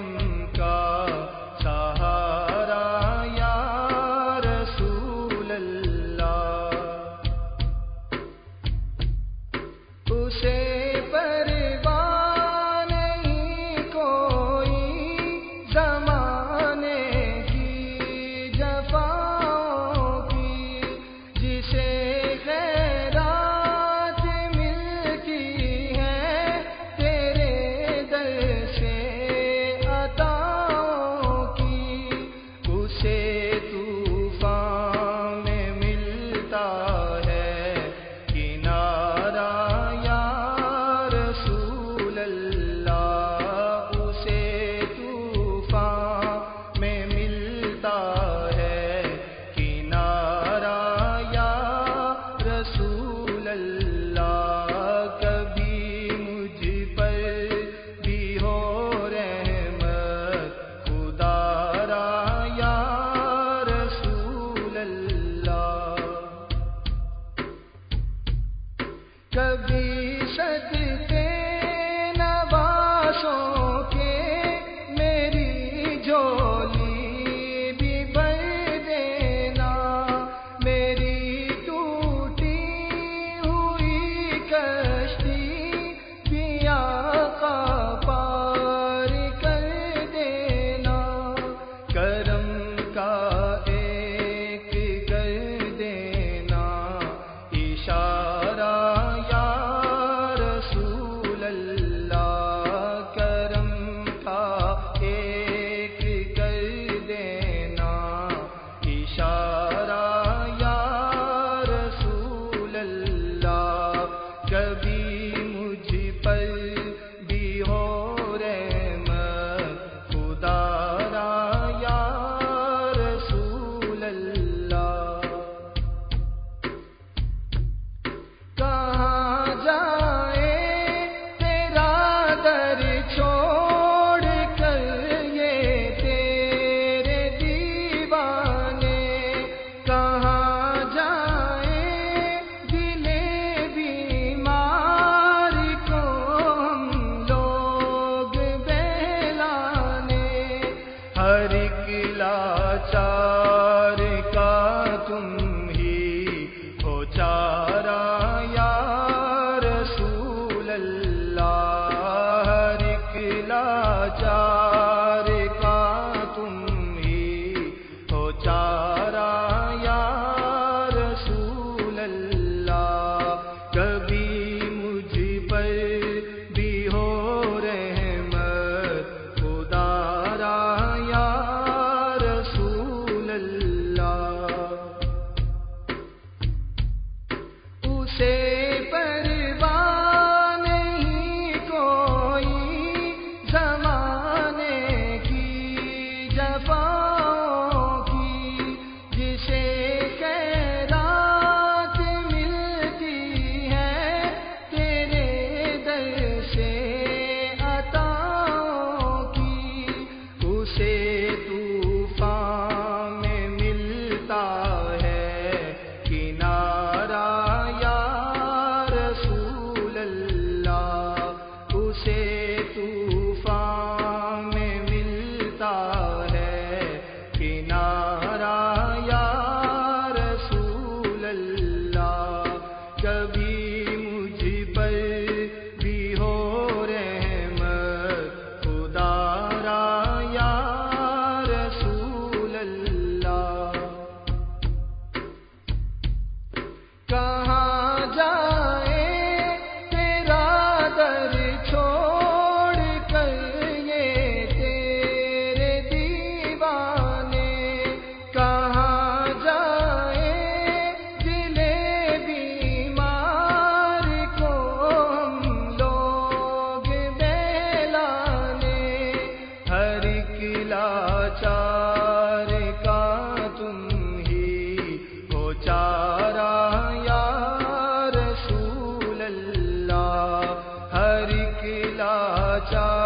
Come. رسول چو کی لاچار